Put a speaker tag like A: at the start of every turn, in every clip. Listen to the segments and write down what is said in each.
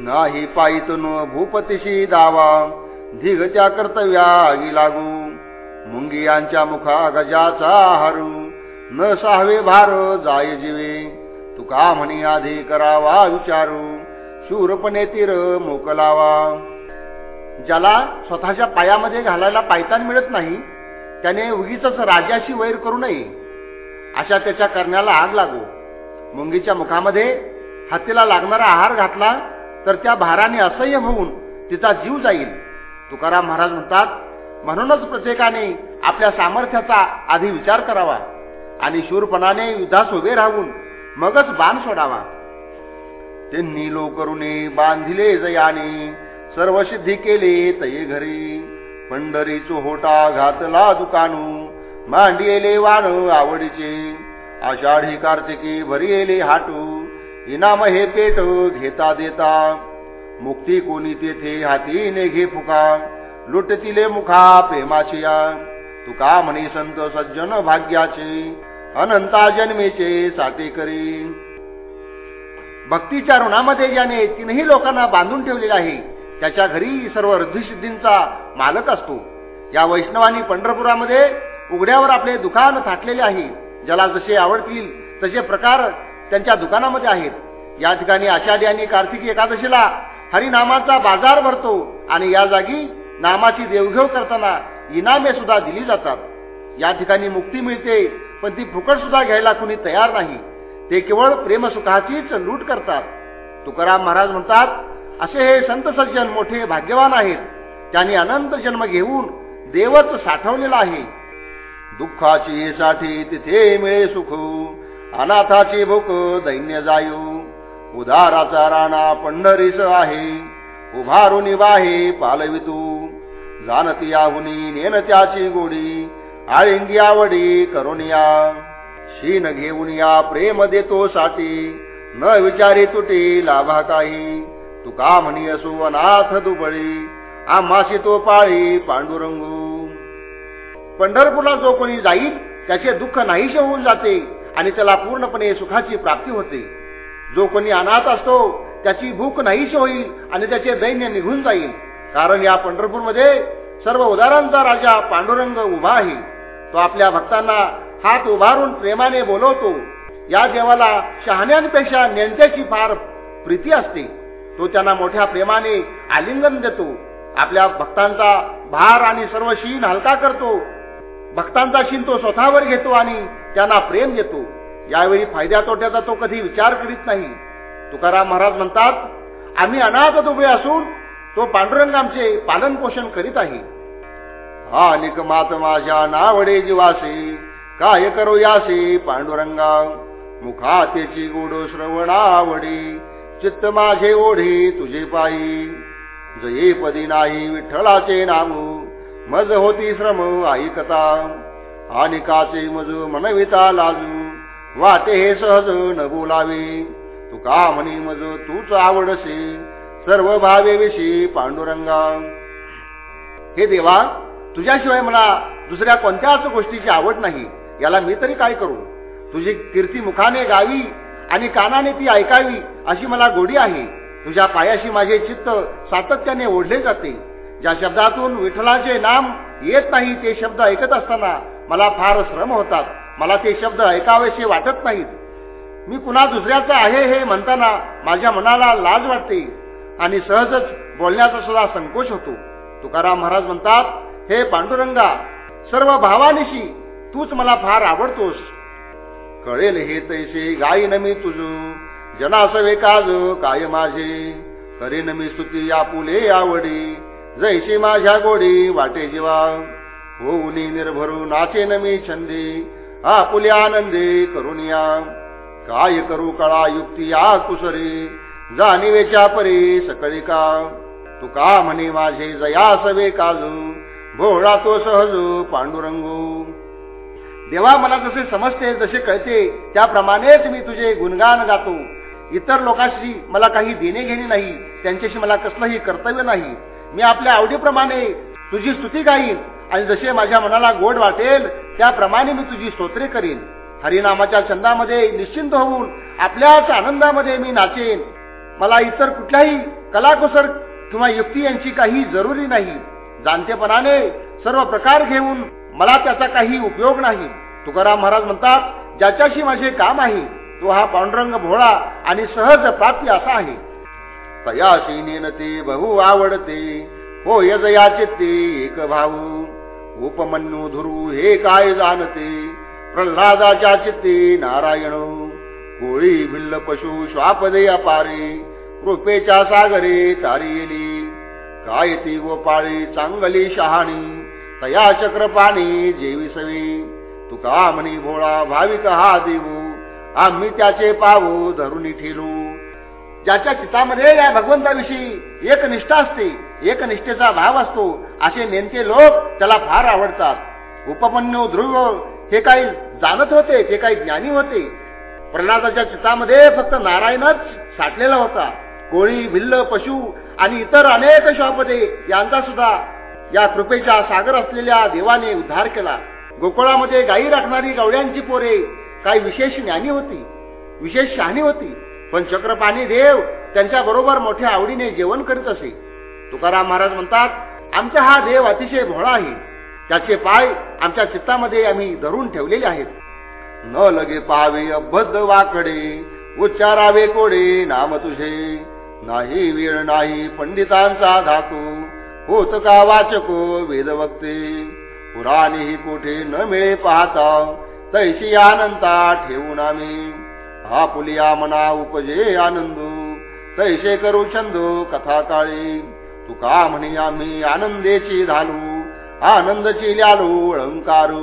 A: नाही पायितन भूपतीशी दावा. धिगच्या कर्तव्या आगी लागू. मुंगियांच्या मुखा गजाचा हरू. न साहवे भार जाय जीवे. तुका म्हणी आधी करावा विचारू. शूरपणे तीर मोकलावा ज्याला स्वतःच्या पायामध्ये घालायला पायतान मिळत नाही त्याने उगीच राजाशी वैर करू नये. अशा त्याच्या करण्याला आग लागू. मुंगीच्या मुखामध्ये हत्तीला लागणारा आहार घातला तर त्या भाराने असह्य होऊन तिचा जीव जाईल. तुकाराम महाराज म्हणतात म्हणूनच प्रत्येकाने आपल्या सामर्थ्याचा आधी विचार करावा आणि शूरपणाने युद्धास उभे राहून मगच बाण सोडावा. त्यांनी लोकरुने बांधिले जयाने सर्व सिद्धी केले तये घरी. पंढरी चोहोटा घातला दुकानू मांडियेले वाण आवडीचे. आषाढी कार्तिकी भरियेले हाटू इनाम हे पेट घेता देता. मुक्ती कोणी तेथे हातीने घे फुका. लुटतिले मुखा प्रेमाची या तुका म्हणे संत सज्जन भाग्याचे अनंता जन्मेचे साते करी. भक्तीच्या ऋणामध्ये ज्याने तीनही लोकांना बांधून ठेवलेले आहे त्याच्या घरी सर्व रिद्धिसिद्धींचा मालक असतो. या वैष्णवानी पंढरपुरामध्ये उघड्यावर आपले दुकान थाटलेले आहे. ज्याला जसे आवडतील तसे प्रकार त्यांच्या दुकानामध्ये आहेत. या ठिकाणी आषाढी आणि कार्तिकी एकादशीला हरिनामाचा बाजार भरतो आणि या जागी नामाची देवघेव करताना इनामे सुद्धा दिली जातात. या ठिकाणी मुक्ती मिळते पण ती फुकट सुद्धा घ्यायला कुणी तयार नाही. ते केवळ प्रेमसुखाचीच लूट करतात. तुकाराम महाराज म्हणतात असे हे संत सज्जन मोठे भाग्यवान आहेत. त्यांनी अनंत जन्म घेऊन देवच साठवलेला आहे. दुःखाची साठी तिथे मिळे सुख अनाथाची भूक दैन्य जायू. उदाराचा राणा पंढरीस आहे. उभारून बाहे पालवितू. जाणती आहुनी नेन त्याची गोडी. आळिंगी आवडी करुनिया शीन घेऊन या प्रेम देतो साठी न विचारी तुटी लाभा काही. तुका म्हणी असो अनाथ दुबळी. आम्हाशी तो पाळी पांडुरंगू. पंढरपूरला जो कोणी जाईल त्याचे दुःख नाहीसे होऊन जाते आणि त्याला पूर्णपणे सुखाची प्राप्ती होते. जो कोणी अनाथ असतो त्याची भूक नाहीशी होईल आणि त्याचे दैन्य निघून जाईल. कारण या पंढरपूरमध्ये सर्व उदारांचा राजा पांडुरंग उभा आहे. तो आपल्या भक्तांना हात उभारून प्रेमाने बोलवतो. या देवाला शहाण्यांपेक्षा नेणत्याची फार प्रीती असते. तो त्यांना मोठ्या प्रेमाने आलिंगन देतो. आपल्या भक्तांचा भार आणि सर्व शीन हलका करतो. भक्तांचा शीन तो स्वतःवर घेतो आणि त्यांना प्रेम देतो. यावेळी फायद्या तोट्याचा तो कधी विचार करीत नाही. तुकाराम महाराज म्हणतात आम्ही अनाथ उभे असून तो पांडुरंग आमचे पालन पोषण करीत आहे. हा निकमात माझ्या नावडे जीवासे काय करू यासे पांडुरंगा? मुखा त्याची गोड श्रवणावडी चित्त माझे ओढे तुझे पायी. जये पदी नाही विठ्ठलाचे नाम मज होती श्रम ऐकता. आणि काचे मज मनविता लाजू वाटे हे सहज न बोलावे तुका म्हणी मज तूच आवडसे सर्व भावे विषयी पांडुरंगा. हे देवा तुझ्याशिवाय मला दुसऱ्या कोणत्याच गोष्टीची आवड नाही. याला मी तरी काय करू? तुझी कीर्ती मुखाने गावी आणि कानाने ती ऐकावी अशी मला गोडी आहे. तुझ्या पायाशी माझे चित्त सातत्याने ओढले जाते. ज्या शब्दातून विठ्ठलाचे नाम येत नाही ते शब्द ऐकत असताना मला फार श्रम होतात. मला ते शब्द ऐकावेसे वाटत नाहीत. मी पुन्हा दुसऱ्याचं आहे हे म्हणताना माझ्या मनाला लाज वाटते आणि सहजच बोलण्याचा सुद्धा संकोच होतो. तुकाराम महाराज म्हणतात हे पांडुरंगा सर्व भावानिशी तूच मला फार आवडतोस. कळेल हे तैसे गायन मी तुझ जनासवे काज काय माझे. करेन मी स्तुती आपुले आवडी जैशी माझ्या गोडी वाटे जीवा होऊनी निर्भरू नाचेन मी छंदी आपुले आनंदे करुनिया काय करू कळा युक्ती या कुसरी जाणीवेच्या परी सकळी का? तुका म्हणे माझे जया सवे काजू भोळा तो सहज पांडुरंगू. देवा मला जसे समजते जसे कळते त्याप्रमाणेच मी तुझे गुणगान गातो. इतर लोकांशी मला काही देणे घेणे नाही त्यांच्याशी मला कसलंही कर्तव्य नाही. मी आपल्या आवडीप्रमाणे तुझी स्तुती गाईन. आणि जसे माझ्या मनाला गोड वाटेल त्याप्रमाणे मी तुझी स्तोत्रे करीन. हरिनामाच्या छंदामध्ये निश्चिंत होऊन आपल्याच आनंदामध्ये मी नाचेन. मला इतर कुठल्याही कलाकुसर किंवा युक्ती यांची काही जरुरी नाही. जाणतेपणाने सर्व प्रकार घेऊन मला त्याचा काही उपयोग नाही. तुकाराम महाराज म्हणतात ज्याच्याशी माझे काम आहे तो हा पांडुरंग भोळा आणि सहज प्राप्य असा आहे. तयाशी नेनते बहु आवडते हो यजयाचे ते एक भाऊ. उपमन्यू धुरू हे काय जाणते? प्रल्हादाच्या चित्ते नारायण होळी भिल्ल पशु श्वापदे अपारे कृपेच्या सागरे तारियली काय ती गोपाळी चांगली शहाणी तया चक्रपाणी जेवी सवी तुका म्हणी भोळा भाविक हा देऊ आम्ही त्याचे पावू धरून ठेलू. ज्याच्या चितामध्ये या भगवंताविषयी एक निष्ठा असते एक निष्ठेचा भाव असतो असे नेमके लोक त्याला फार आवडतात. उपमन्यू ध्रुव हे काही जाणत होते ते काही ज्ञानी होते. प्रल्हादाच्या चितामध्ये फक्त नारायणच साठलेला होता. कोळी भिल्ल पशु आणि इतर अनेक शापदे यांचा सुद्धा या कृपेच्या सागर असलेल्या देवाने उद्धार केला. गोकुळामध्ये गायी राखणारी गवड्यांची पोरे काही विशेष ज्ञानी होती विशेष शहाणी होती. पण चक्रपाणी देव त्यांच्या बरोबर मोठ्या आवडीने जेवण करीत असे. तुकाराम महाराज म्हणतात आमचा हा देव अतिशय भोळा आहे. त्याचे पाय आमच्या चित्तामध्ये आम्ही धरून ठेवलेले आहेत. न लगे पावे अबद्ध वाकडे उच्चारावे कोडे नाम तुझे. नाही वेळ नाही पंडितांचा धातू होत का वाचको वेद वक्ते पुराणेही कोठे न मिळे पाहता तैशी आनंदा ठेवून आम्ही. हा पुलिया मना उपजे आनंद। तैसे करू छंदो कथा काळी तुका म्हणे आम्ही आनंदेची धालू आनंदची लालू अलंकारू।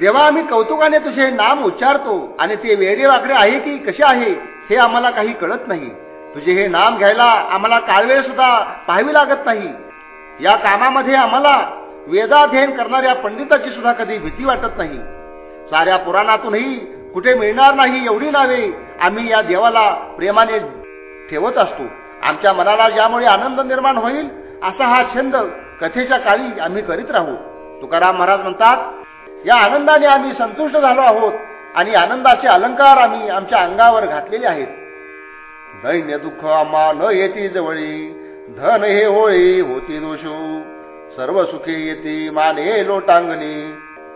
A: देवा आम्ही कौतुकाने तुझे नाम उच्चारतो आणि ते वेडे वाकडे आहे की कसे आहे हे आम्हाला काही कळत नाही. तुझे हे नाम घ्यायला आम्हाला काळवेळ सुद्धा पाहावी लागत नाही. या कामामध्ये आम्हाला वेदाध्ययन करणाऱ्या पंडिताची सुद्धा कधी भीती वाटत नाही. साऱ्या पुराणातूनही कुठे मिळणार नाही एवढी नावे आम्ही या देवाला प्रेमाने ठेवत असतो. आमच्या मनाला ज्यामुळे आनंद निर्माण होईल असा हा छंद कथेच्या काळी आम्ही करीत राहू. तुकाराम महाराज म्हणतात या आनंदाने आम्ही संतुष्ट झालो आहोत आणि आनंदाचे अलंकार आम्ही आमच्या अंगावर घातलेले आहेत. दैन्य दुःख आम्हा न येती जवळी धन हे होळी होती दोषो सर्व सुखे येते माने लोटांगणी.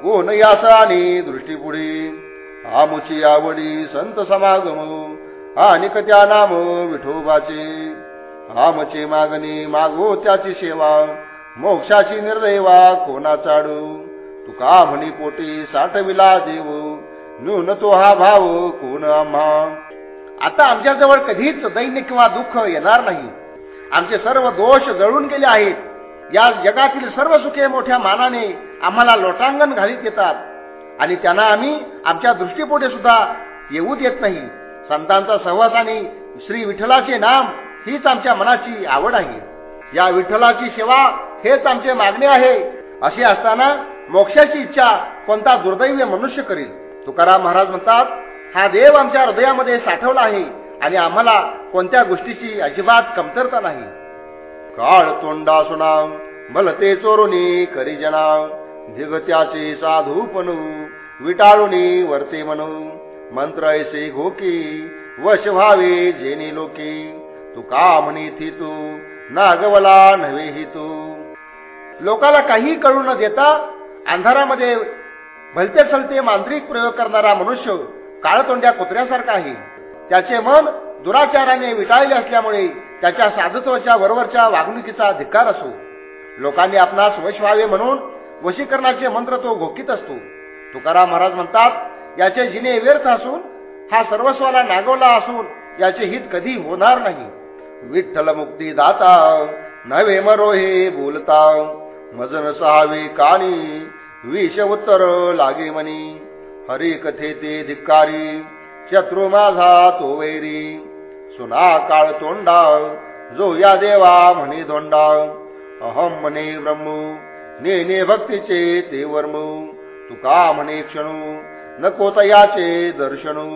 A: कोण यास आणि दृष्टीपुढे आमुची आवडी संत समागम. आणि त्या नाम विठोबाचे. आमचे मागणी मागो त्याची सेवा. मोक्षाची निर्दैवा कोणा चाडू? तुका म्हणी पोटी साठविला देव. न्यून तो हा भाव कोण आम्हा? आता आमच्याजवळ कधीच दैन्य किंवा दुःख येणार नाही. आमचे सर्व दोष जळून गेले आहेत. या जगातील सर्व सुखे मोठ्या मानाने आम्हाला लोटांगण घालीत येतात. आणि त्यांना आम्ही आमच्या दृष्टीपोटे सुद्धा येऊ देत नाही. संतांचा सहवास आणि श्री विठ्ठलाचे नाम हीच आमच्या मनाची आवड आहे. या विठ्ठलाची सेवा हेच आमचे मागणे आहे असे असताना मोक्षाची इच्छा कोणता दुर्दैवी मनुष्य करेल? तुकाराम महाराज म्हणतात हा देव आमच्या हृदयामध्ये साठवला आहे आणि आम्हाला कोणत्या गोष्टीची अजिबात कमतरता नाही. काळ तोंडा सुना भलते चोरुनी करी जना धिगत्याचे साधू पणू विटाळुनी वर्ते म्हणू मंत्र ऐसे घोकी वश व्हावे जेनी लोके. तू का म्हणीथी तू? नागवला नव्हे तू. लोकाला काही कळू न देता अंधारामध्ये भलते सलते मांत्रिक प्रयोग करणारा मनुष्य काळतोंड्या कुत्र्यासारखा आहे. त्याचे मन दुराचाराने विटाळले असल्यामुळे त्याच्या साधुत्वाच्या बरोबरच्या वागणुकीचा धिक्कार असो. लोकांनी आपणास वश व्हावे म्हणून वशीकरणाचे मंत्र तो घोकीत असतो. तुकाराम महाराज म्हणतात याचे जिने व्यर्थ असून हा सर्वस्वाला नागवला असून याचे हित कधी होणार नाही. विठ्ठल मुक्ती दाता नवे मरो हे बोलता मजन सहावे कानी विष उत्तर लागे मनी. हरी कथे ते धिक्कारी शत्रू माझा तो वैरी. सुना काळ तोंडा जो या देवा म्हणे धोंडा. अहम म्हणे ब्रह्म नेने भक्तीचे ते वर्म. तुका म्हणे क्षणू नको तयाचे दर्शनू.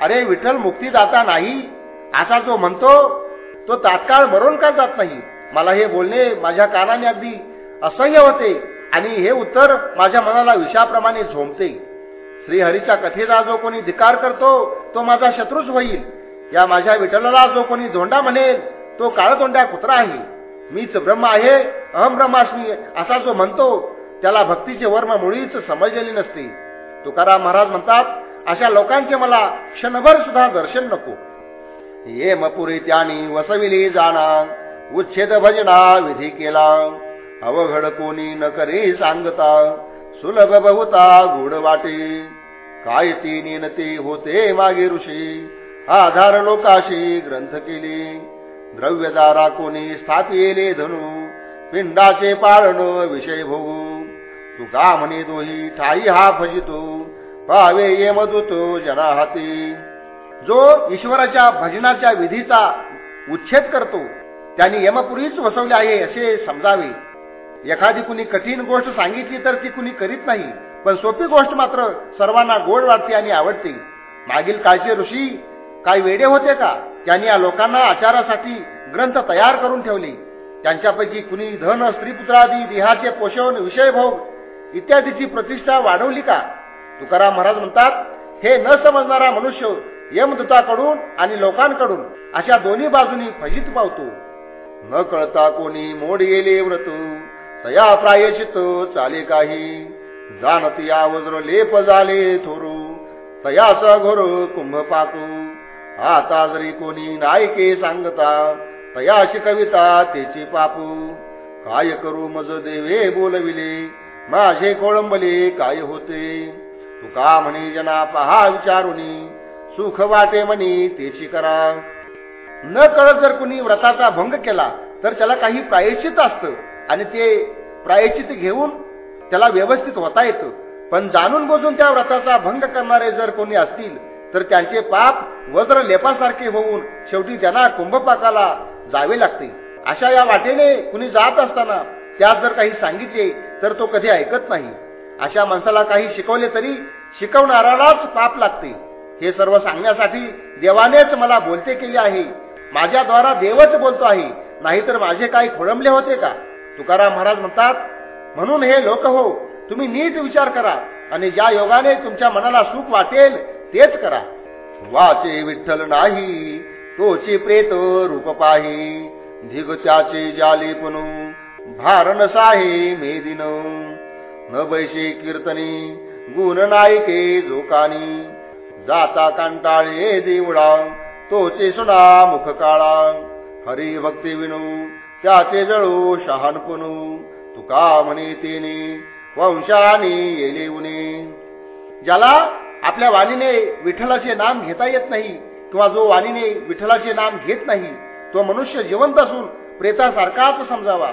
A: अरे विठ्ठल मुक्तीदाता नाही असा जो म्हणतो तो तात्काळ मरून का जात नाही? मला हे बोलणे माझ्या कानाने अगदी असह्य होते आणि हे उत्तर माझ्या मनाला विषाप्रमाणे झोंबते. श्रीहरीच्या कथेचा जो कोणी धिकार करतो तो माझा शत्रूच होईल. या माझ्या विठ्ठलाला जो कोणी धोंडा म्हणेल तो काळतोंड्या कुत्रा आहे. मीच ब्रह्म आहे अहम ब्रह्मास्मी असा जो म्हणतो त्याला भक्तीचे वर्म मुळीच समजलेली नसते. तुकाराम महाराज म्हणतात अशा लोकांचे मला क्षणभर सुद्धा दर्शन नको. ये मपुरी त्यानी वसविली जाणा उच्छेद भजना विधी केला. अवघड कोणी न करी सांगता सुलभ बहुता गुड वाटे. काय ती नेनते होते मागे ऋषी आधार लोकाशी ग्रंथ केली. द्रव्यदारा कोणी स्थापिले धनु पिंडाचे पाळण विषय भोगू. तू का म्हणे दोही ठाई हा भजितो पावे ये मधुतो जना हाती. जो ईश्वराच्या भजनाच्या विधीचा उच्छेद करतो त्यांनी यमपुरीच वसवले आहे असे समजावे. एखादी कुणी कठीण गोष्ट सांगितली तर ती कुणी करीत नाही पण सोपी गोष्ट मात्र सर्वांना गोड वाटते आणि आवडते. मागील काळचे ऋषी काही वेडे होते का? त्यांनी या लोकांना आचारासाठी ग्रंथ तयार करून ठेवले. त्यांच्यापैकी कुणी धन स्त्रीपुत्रादी देहाचे पोषण विषयभोग इत्यादीची प्रतिष्ठा वाढवली का? तुकाराम महाराज म्हणतात हे न समजणारा मनुष्य यमदूताकडून आणि लोकांकडून अशा दोन्ही बाजूनी फजित पावतो. न कळता कोणी मोड येले व्रत तया प्रायचित चाले काही. जाणत या वज्र लेप झाले थोरू तयाचा सघोर कुंभ पाकू. आता जरी कोणी नायके सांगता तयाशी कविता तेची पापू. काय करू मज देवे बोलविले माझे कोळंबले काय होते? तुका म्हणे जना पहा विचारुनी. सुख वाटे म्हणे तेची करा. न कळत जर कुणी व्रताचा भंग केला तर त्याला काही प्रायश्चित असतं आणि ते प्रायश्चित घेऊन त्याला व्यवस्थित होता येतं. पण जाणून बोजून त्या व्रताचा भंग करणारे जर कोणी असतील तर त्यांचे पाप वज्र लेपासारखे होऊन शेवटी त्यांना कुंभपाकाला जावे लागते. अशा या वाटेने कुणी जात असताना त्यात जर काही सांगितले तर तो कधी ऐकत नाही. अशा माणसाला काही शिकवले तरी शिकवणारालाच पाप लागते. हे सर्व सांगण्यासाठी देवानेच मला बोलते केले आहे. माझ्याद्वारा देवच बोलतो आहे. नाहीतर माझे काही खोळंबले होते का? तुकाराम महाराज म्हणतात म्हणून हे लोक हो तुम्ही नीट विचार करा आणि ज्या योगाने तुमच्या मनाला सुख वाटेल तेच करा. वाचे विठ्ठल नाही तोची प्रेत रूप पाही धिगत्याचे जाली पुनू भार नसाहे मेदिन न बैसे कीर्तनी गुण नायके जोकानी जाता कांटाळे देवळा तोचे सुना मुख काळा. हरी भक्ती विनू त्याचे जळू शहानपणू तुका म्हणे तेने वंशाने येले उने. ज्याला आपल्या वाणीने विठ्ठलाचे नाम घेता येत नाही किंवा जो वाणीने विठ्ठलाचे नाम घेत नाही तो मनुष्य जिवंत असून प्रेतासारखाच समजावा.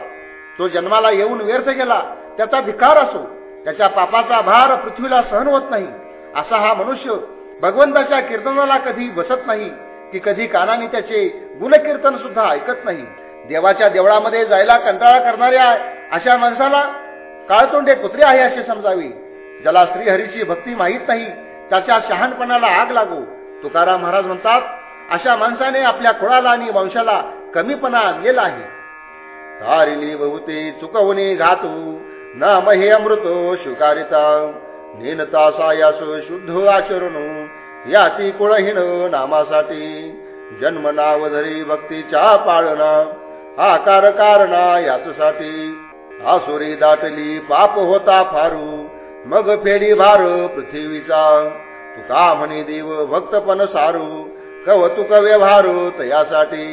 A: तो जन्माला येऊन व्यर्थ गेला त्याचा धिकार असो त्याच्या पापाचा भार पृथ्वीला सहन होत नाही असा हा मनुष्य भगवंताच्या कीर्तनाला कधी बसत नाही की कधी कानाने त्याचे गुणकीर्तन सुद्धा ऐकत नाही. देवाच्या देवळामध्ये जायला कंटाळा करणाऱ्या अशा माणसाला काळतोंडे कुत्रे आहे असे समजावे. ज्याला श्रीहरीची भक्ती माहीत नाही त्याच्या शहाणपणाला आग लागो. तुकाराम महाराज म्हणतात अशा माणसाने आपल्या कुळाला आणि वंशाला कमीपणा आणलेला आहे. तारिली बहुते चुकवणे घातू नाम हे अमृत शुकारिता नेनता सायास शुद्ध आचरण याची कुळहीन नामासाठी। जन्म नाव धरी भक्तीच्या पाळणा आकार कारणा याचसाठी आसुरी दाटली पाप होता फारू मग फेडी भार पृथ्वीचा। तुका म्हणे देव भक्तपण सारू कवतुक व्यवहार तयासाठी।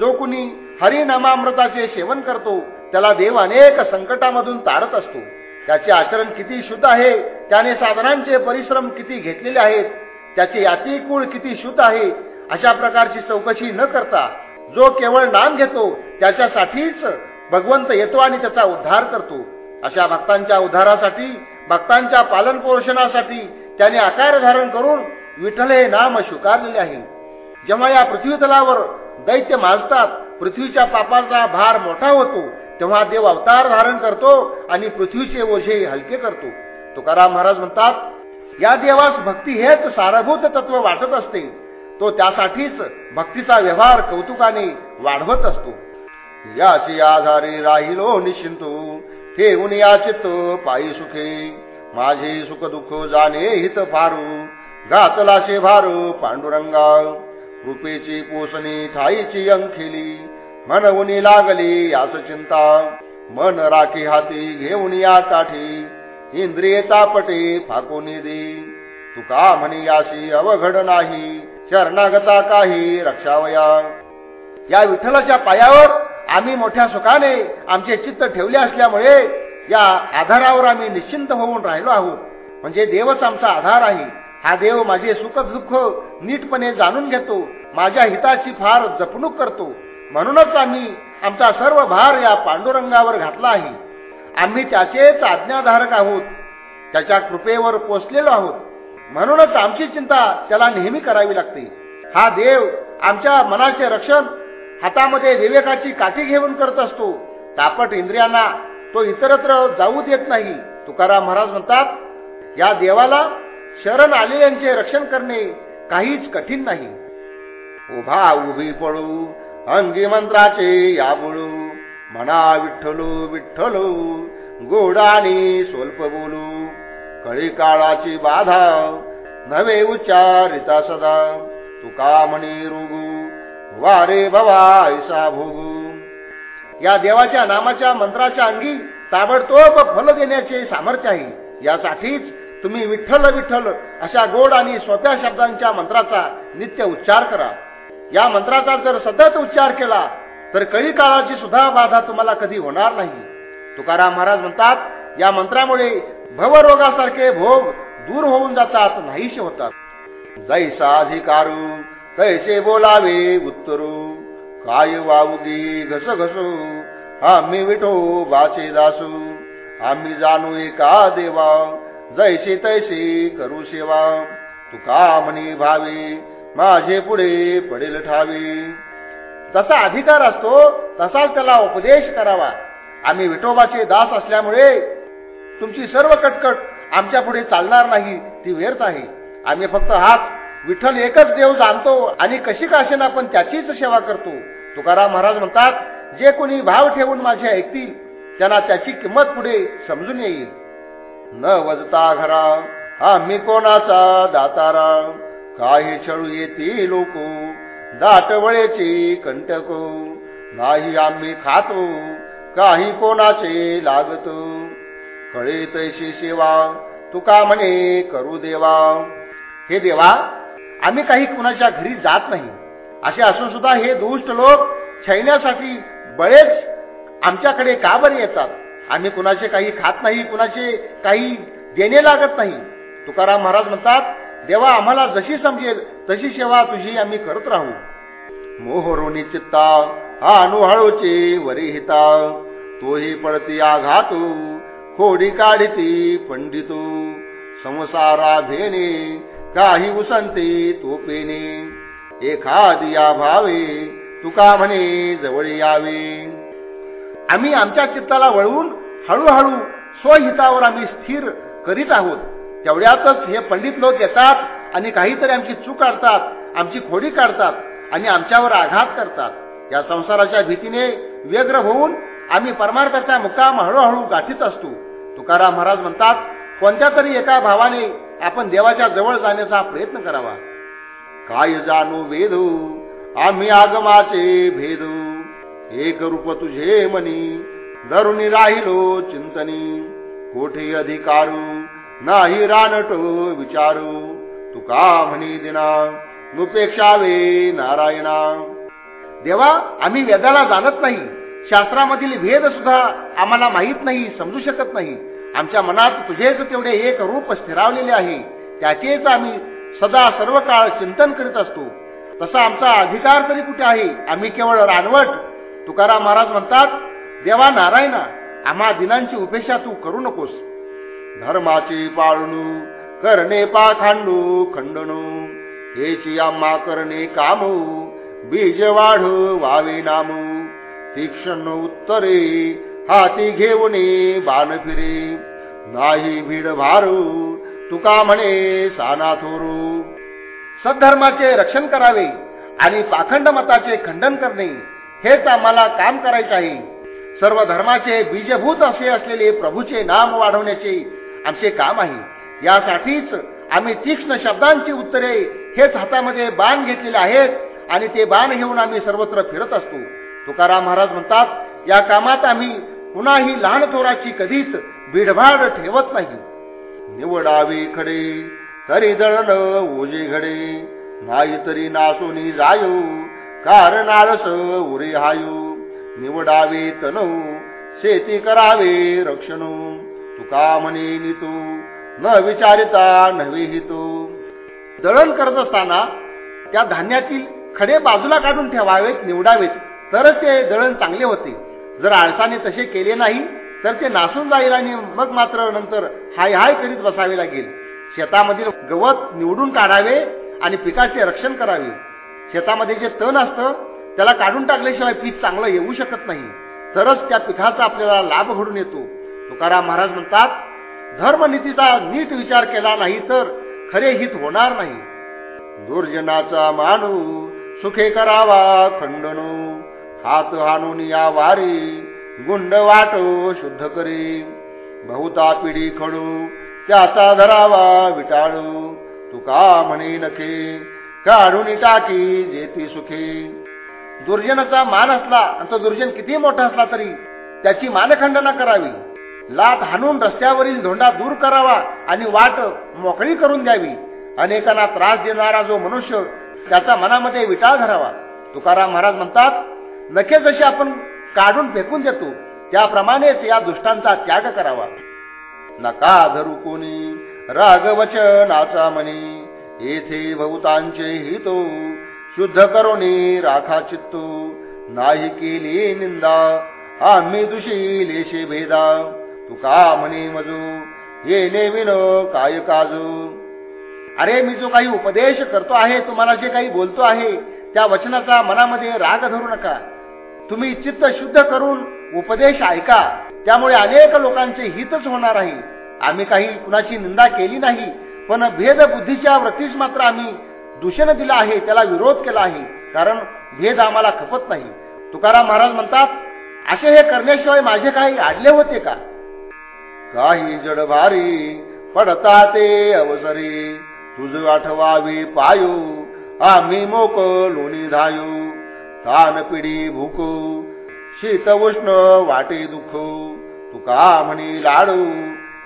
A: जो कुणी हरिनामामृताचे सेवन करतो. त्याला देव अनेक संकटामधून तारत असतो. त्याचे आचरण किती शुद्ध आहे त्याने साधनांचे परिश्रम किती घेतलेले आहेत त्याचे यातिकूळ किती शुद्ध आहे अशा प्रकारची चौकशी न करता जो केवळ नाम घेतो त्याच्यासाठीच भगवंत येतो आणि त्याचा उद्धार करतो. अशा भक्तांच्या उद्धारासाठी भक्तांच्या पालन पोषणासाठी त्याने आकार धारण करून विठ्ठल हे नाम स्वीकारलेले आहे. जेव्हा या पृथ्वीतलावर दैत्य माजतात. पृथ्वीच्या पापाचा भार मोठा होतो. तेव्हा देव अवतार धारण करतो आणि पृथ्वीचे ओझे हलके करतो. तुकाराम महाराज म्हणतात या देवास भक्ती हेच सारभूत तत्व वाटत असते. तो त्यासाठीच भक्तीचा व्यवहार कौतुकाने वाढवत असतो. याची आधारे राहिलो निश्चिंतू. ठेवून या चित्त पायी सुखे. माझे सुख दुःख जाणे हित फारू. घातलाशे भारू पांडुरंगा. कृपेची पोसणी थाईची अंखिली. म्हणवणी लागली यास चिंता. मन राखी हाती घेऊन या काठी. इंद्रिय तापटे फाकून दे तुका म्हणी याशी अवघड नाही? शरणागता काही रक्षावया. या विठ्ठलाच्या पायावर आम्ही मोठ्या सुखाने आमचे चित्त ठेवले असल्यामुळे या आधारावर आम्ही निश्चिंत होऊन राहिलो आहोत. म्हणजे देवच आमचा आधार आहे. हा देव माझे सुख दुःख नीटपणे जाणून घेतो माझ्या हिताची फार जपणूक करतो. म्हणूनच आम्ही आमचा सर्व भार या पांडुरंगावर घातला आहे. आम्ही त्याचेच आज्ञाधारक आहोत त्याच्या कृपेवर पोचलेलो आहोत. म्हणूनच आमची चिंता त्याला नेहमी करावी लागते. हा देव आमच्या मनाचे रक्षण हातामध्ये विवेकाची काठी घेऊन करत असतो. तापट इंद्रियांना तो इतरत्र जाऊ देत नाही. तुकाराम महाराज म्हणतात या देवाला शरण आलेल्यांचे रक्षण करणे काहीच कठीण नाही. उभा उभी पळू अंगी मंत्राचे या बोलू म्हणा विठ्ठलू विठ्ठलू गोडाने स्वल्प बोलू. कळी काळाची बाधा नवे उच्चारिता सदा. तुका म्हणे रोगू वारे भवा ऐसा भोगू. या देवाच्या नामाच्या मंत्राच्या अंगी ताबडतोब फल देण्याचे सामर्थ्य आहे. यासाठीच तुम्ही विठ्ठल विठ्ठल अशा गोड आणि सोप्या शब्दांच्या मंत्राचा नित्य उच्चार करा. या मंत्राचा जर सतत उच्चार केला तर कळी काळाची सुद्धा बाधा तुम्हाला कधी होणार नाही. तुकाराम महाराज म्हणतात या मंत्रामुळे भवरोगासारखे भोग दूर होऊन जातात नाहीशे होतात. जैसा अधिकारू कैसे बोलावे उत्तरू. काय वावगी घस घसू आम्ही विठो वाचे दासू आम्ही जाणू एका देवा जैसे तैसे करू सेवा। तुका म्हणी भावे माझे पुढे पडेल ठावे। जसा अधिकार असतो तसाच त्याला उपदेश करावा. आम्ही विठोबाचे दास असल्यामुळे तुमची सर्व कटकट आमच्या पुढे चालणार नाही ती व्यर्थ आहे. आम्ही फक्त हात विठ्ठल एकच देव जाणतो आणि कशी काशेन आपण त्याचीच सेवा करतो. तुकाराम महाराज म्हणतात जे कोणी भाव ठेवून माझे ऐकतील त्यांना त्याची किंमत पुढे समजून येईल. न वजता घरा आम्ही कोणाचा दातारा? काही छळू येती लोक दाटवळेची कंटक. नाही आम्ही खातो काही कोणाचे लागतो. कळे तैशी सेवा तुका म्हणे करू देवा. हे देवा आम्ही काही कुणाच्या घरी जात नाही. असे असून सुद्धा हे दुष्ट लोक छैण्यासाठी बळेच आमच्याकडे का बरे येतात? आम्ही कुणाचे काही खात नाही कुणाचे काही देणे लागत नाही. तुकाराम महाराज म्हणतात देवा आम्हाला जशी समजेल तशी सेवा तुझी आम्ही करत राहू. मोहरोनी चित्ता हा अनुभळोचे वरी हिता. तोही पडती आघातू खोडी काढिती पंडितू. संसारा भेने काही उसंती तो पेने एखादिया भावे तुका म्हणे जवळ यावे. आम्ही आमच्या चित्ताला वळवून हळूहळू स्वहितावर आम्ही स्थिर करीत आहोत. तेवढ्यातच हे पंडित लोक येतात आणि काहीतरी आमची चूक काढतात आमची खोडी काढतात आणि आमच्यावर आघात करतात. या संसाराच्या भीतीने व्यग्र होऊन आम्ही परमार्थाचा मुक्काम हळूहळू गाठीत असतो. तुकाराम महाराज म्हणतात कोणत्या तरी एका भावाने आपण देवाच्या जवळ जाण्याचा प्रयत्न करावा. काय जाणू वेधू? आम्ही आगमाचे भेदू. एक रूप तुझे मनी. धरुणी राहिलो चिंतनी. कोठे अधिकारू? नाही रानटो विचारू. तुका म्हणी दिना. नुपेक्षावे नारायणा. देवा आम्ही वेदाला जाणत नाही. शास्त्रामधील भेद सुद्धा आम्हाला माहीत नाही समजू शकत नाही. आमच्या मनात तुझेच तेवढे एक रूप स्थिरावलेले आहे. त्याचेच आम्ही सदा सर्व काळ चिंतन करीत असतो. तसा आमचा अधिकार तरी कुठे आहे? आम्ही केवळ रानवट तुकाराम महाराज म्हणतात देवा नारायणा आम्हा दिनांची उपेक्षा तू करू नकोस. धर्माची पाळणू करणे पाखांडू खंडणू. हेची आम्हा करणे कामू बीज वाढ वावे नामू. तीक्ष्ण उत्तरे हाती घेऊन बाण फिरे. नाही भीड भारू तुका म्हणे साना थोरू. सद्धर्माचे रक्षण करावे आणि पाखंड मताचे खंडन करणे हेच आम्हाला काम करायचे आहे. सर्व धर्माचे बीजभूत असे असलेले प्रभूचे नाम वाढवण्याचे आमचे काम आहे. यासाठीच आम्ही तीक्ष्ण शब्दांची उत्तरे हेच हातामध्ये बाण घेतलेले आहेत आणि ते बाण घेऊन आम्ही सर्वत्र फिरत असतो. तुकाराम महाराज म्हणतात या कामात आम्ही कुणाही लहान थोराची कधीच बिडभाड ठेवत नाही. निवडावे खडे तरी दळण ओजे घडे नाही तरी नासोनी जायो. कारण आळस उरे हायू. निवडावे तनऊ शेती करावे रक्षणू. तुका म्हणे नितू. न विचारिता नव्हे हितो. दळण करत असताना त्या धान्यातील खडे बाजूला काढून ठेवावेत निवडावेत. तरच ते दळण चांगले होते. जर आळसाने तसे केले नाही तर ते नासून जाईल आणि मग मात्र नंतर हाय हाय करीत बसावे लागेल. शेतामधील गवत निवडून काढावे आणि पिकाचे रक्षण करावे. शेतामध्ये जे तण असतं त्याला काढून टाकल्याशिवाय पीक चांगलं येऊ शकत नाही. तरच त्या पिकाचा आपल्याला लाभ घडून येतो. तुकाराम महाराज म्हणतात धर्मनीतीचा नीट विचार केला नाही तर खरे हित होणार नाही. दुर्जनाचा मानू सुखे करावा खंडणू हात हाणून या वारी गुंड वाटो शुद्ध करी. बहुता पिढी खडू त्याचा धरावा विटाळू. तुका म्हणे नखे काढून टाकी जेती सुखे. दुर्जनाचा मान असला आणि तो दुर्जन किती मोठा असला तरी त्याची मानखंडना करावी. लात हाणून रस्त्यावरील धोंडा दूर करावा आणि वाट मोकळी करून द्यावी अनेकांना त्रास देणारा जो मनुष्य त्याचा मनामध्ये विटाळ धरावा. तुकाराम महाराज म्हणतात नखे जशी आपण काढून फेकून देतो त्याप्रमाणेच या दुष्टांचा त्याग करावा. नका धरू कोणी राग वचनाचा मनी. येथे बहुतांचे हितो शुद्ध करोनी राखा चित्तो नाही केली निंदा आम्ही दुषी लेशे भेदा तुका म्हणे मजू येणे विन काय काजू? अरे मी जो काही उपदेश करतो आहे तुम्हाला जे काही बोलतो आहे त्या वचनाचा मनामध्ये राग धरू नका. तुम्ही चित्त शुद्ध करून उपदेश ऐका. त्यामुळे अनेक लोकांचे हितच होणार आहे. आम्ही काही कुणाची निंदा केली नाही पण भेद बुद्धीच्या व्रतीस मात्र आम्ही दूषण दिलं आहे त्याला विरोध केला आहे. कारण भेद आम्हाला खपत नाही. तुकाराम महाराज म्हणतात असे हे करण्याशिवाय माझे काही आडले होते का? काही जड भारी पडता ते अवसरी. तुझ आठवावी पायू आम्ही मोक लोणी धायू. तान पिढी भूक शीत उष्ण वाटे दुःख. तुका म्हणी लाडू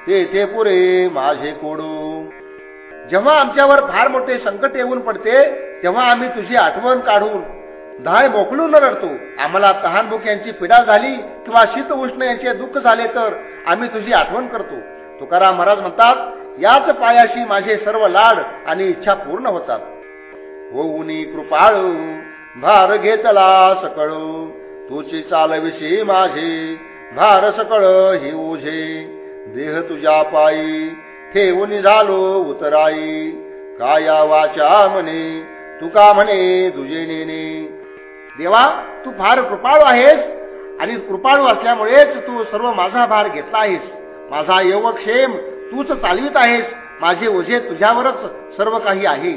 A: तेथे पुरे माझे कोडू. जेव्हा आमच्यावर फार मोठे संकट येऊन पडते तेव्हा आम्ही तुझी आठवण काढून धाय मोकळून रडतो. आम्हाला तहानभूक यांची पीडा झाली किंवा शीत उष्ण यांचे दुःख झाले तर आम्ही तुझी आठवण करतो. तुकाराम महाराज म्हणतात याच पायाशी माझे सर्व लाड आणि इच्छा पूर्ण होतात. होऊनी कृपाळू भार घेतला सकळ. तुझी चालविषयी माझे भार सकळ ही ओझे. देह तुझ्या पायी ठेवून झालो उतराई. काया वाचा म्हणे तुका म्हणे तुझे नेने देवा तू फार कृपाळू आहेस आणि कृपाळू असल्यामुळेच तू सर्व माझा भार घेतला आहेस. माझा योगक्षेम तूच चालवित आहेस. माझे ओझे तुझ्यावरच सर्व काही आहे.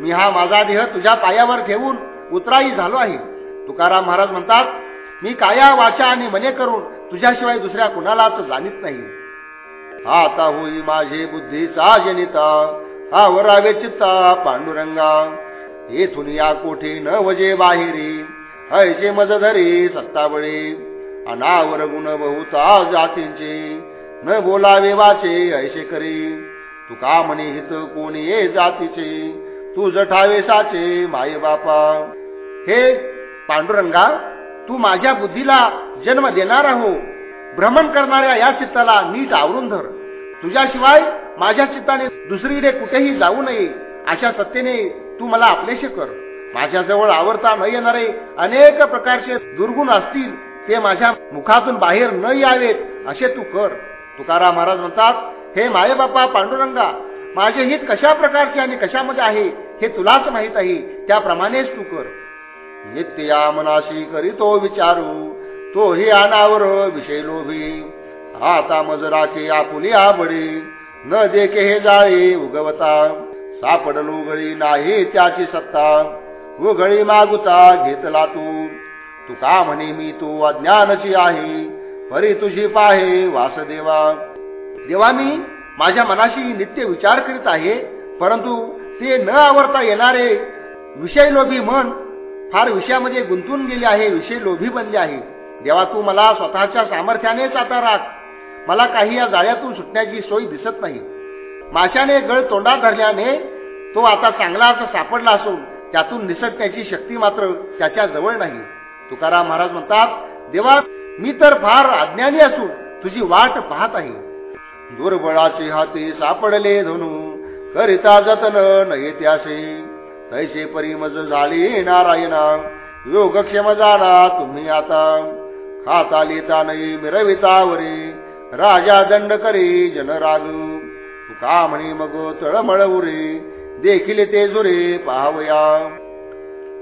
A: मी हा माझा देह तुझ्या पायावर ठेवून उतराई झालो आहे. तुकाराम महाराज म्हणतात मी काया वाचा आणि मने करून तुझ्याशिवाय दुसऱ्या कुणालाच जाणीत नाही. आता होई माझे बुद्धीचा जनिता आवरावे चित्ता पांडुरंगा. येथून या कोठे न वजे बाहेरी हैचे मज धरी सत्ताबळे अनावर गुण बहुता जातींचे न बोलावे वाचे ऐसे करी. तुका म्हणे हित कोणी ये जातीचे तू जठावे साचे माये बापा. हे पांडुरंगा तू माझ्या बुद्धीला जन्म देणार हो भ्रमण करणाऱ्या या चित्ताला नीट आवरून धर. तुझ्याशिवाय माझ्या चित्ताने दुसरीकडे कुठेही जाऊ नये. अशा सत्तेने तू मला आपलेसे कर. माझ्याजवळ आवडता न येणारे अनेक प्रकारचे दुर्गुण असतील ते माझ्या मुखातून बाहेर न यावेत असे तू कर. तुकाराम महाराज म्हणतात हे माये बाप्पा पांडुरंगा माझे हित कशा प्रकारचे आणि कशामध्ये आहे हे तुलाच माहीत आहे. त्याप्रमाणेच तू कर. नित्य या मनाशी करीतो विचारू. तोही अनावर विषय लोभी. आता मजराके आपुली आबडी न देखे हे जाळे उगवता. सापडलो गळी नाही त्याची सत्ता. उघळी मागुता घेतला तू. तू का म्हणे मी तू अज्ञानची आहे. परी तुझी पाहे वासदेवा. देवा मी माझ्या मनाशी नित्य विचार करीत आहे परंतु ते न आवडता येणारे विषय लोभी मन फार विषयामध्ये गुंतून गेले आहे विषय लोभी बनले आहे. देवा तू मला स्वतःच्या सामर्थ्यानेच आता राख. मला काही या जाळ्यातून सुटण्याची सोय दिसत नाही. माशाने गळ तोंडात धरल्याने तो आता चांगलाच सापडला असून त्यातून निसटण्याची शक्ती मात्र त्याच्याजवळ नाही. तुकाराम महाराज म्हणतात देवा मी तर फार अज्ञानी असून तुझी वाट पाहत आहे. दुर्बळाचे हाती सापडले धनु करिता जतन नये त्यासे. तैसे परिमज झाली नारायणा योगक्षेम जाणा तुम्ही आता. खाता लिहिता नाही मिरवितावरे. राजा दंड करी जनराग का म्हणे मग तळमळ उरे देखील ते जुरे पाहावया.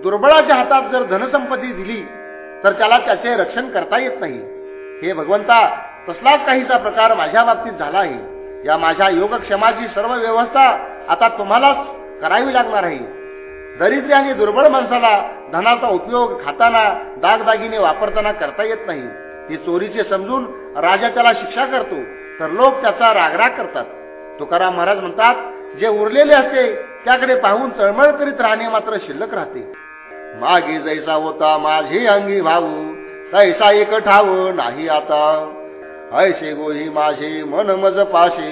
A: दुर्बळाच्या हातात जर धनसंपत्ती दिली तर त्याला त्याचे रक्षण करता येत नाही. हे भगवंता तसलाच काहीचा प्रकार माझ्या बाबतीत झाला आहे या माझ्या योगक्षेमाची सर्व व्यवस्था आता तुम्हालाच करावी लागणार आहे. दरिद्री आणि दुर्बळ माणसाला धनाचा उपयोग खाताना दागदागिने वापरताना करता येत नाही. हे चोरीचे समजून राजा त्याला शिक्षा करतो तर लोक त्याचा रागराग करतात. तुकाराम महाराज म्हणतात जे उरलेले असते त्याकडे पाहून तळमळ करीत राहणे मात्र शिल्लक राहते. मागे जैसा होता माझे अंगी भाऊ तैसा एक ठाव नाही आता. ऐसे गोही माझे मन मज पाशे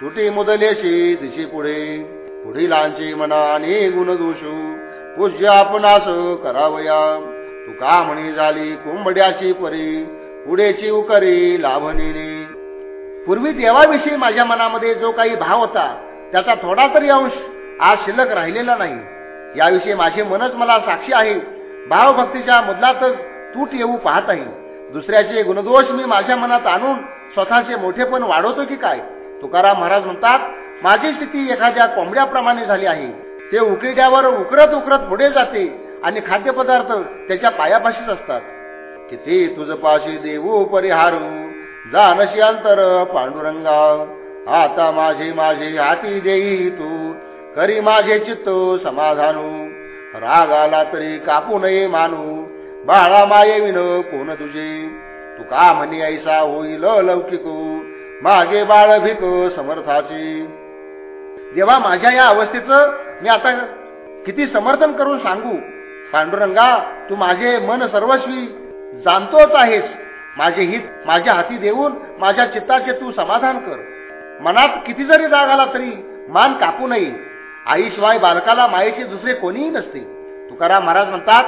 A: तुटी मुदलेशी दिशी पुढे. पुढीलांची मनाने आणि गुणदोषू पूज्य आपणास करावया. तुका म्हणी झाली कोंबड्याची परी पुढेची उकरी लाभणीने पूर्वी देवाविषयी माझ्या मनामध्ये जो काही भाव होता त्याचा थोडा तरी अंश आज शिल्लक राहिलेला नाही. याविषयी माझे मनच मला साक्षी आहे. भावभक्तीच्या मधलातच तूट येऊ पाहत आहे. दुसऱ्याचे गुणदोष मी माझ्या मनात आणून स्वतःचे मोठेपण वाढवतो की काय? तुकाराम महाराज म्हणतात माझी स्थिती एखाद्या कोंबड्याप्रमाणे झाली आहे. ते उकिड्यावर उकरत उकरत पुढे जाते आणि खाद्यपदार्थ त्याच्या पायापाशीच असतात. किती तुझपाशी देऊ परिहारू जानशी अंतर पांडुरंगा. आता माझे माझे हाती देई तू करी माझे चित्त समाधानू. राग आला तरी कापू नये मानू बाळा माये विन कोण तुझे? तू का म्हणे ऐसा होईल लौकिकू? मागे बाळ भिक समर्थाची. जेव्हा माझ्या या अवस्थेचं मी आता किती समर्थन करून सांगू? पांडुरंगा तू माझे मन सर्वस्वी जाणतोच आहेस. माझे हित माझ्या हाती देऊन माझ्या चित्ताचे तू समाधान कर. मनात किती जरी जाग आला तरी मान कापू नये. आईशिवाय बालकाला मायेचे दुसरे कोणीही नसते. तुकाराम महाराज म्हणतात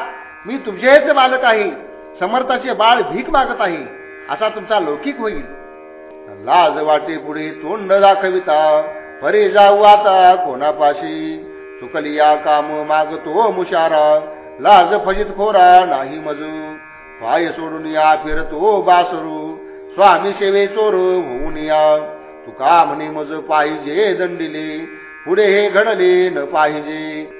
A: मी तुमचेच बालक आहे. समर्थाचे बाळ भीक मागत आहे. असा तुमचा लौकिक होईल. लाज वाटे पुढे तोंड दाखविता. परे जाऊ आता कोणापाशी? चुकली या काम मागतो मुशारा. लाज फजित खोरा नाही मजू. पाय सोडून या फिरतो बासरू. स्वामी सेवे चोर होऊन या. तुका म्हणे मज पाहिजे दंडिले. पुढे हे घडले न पाहिजे.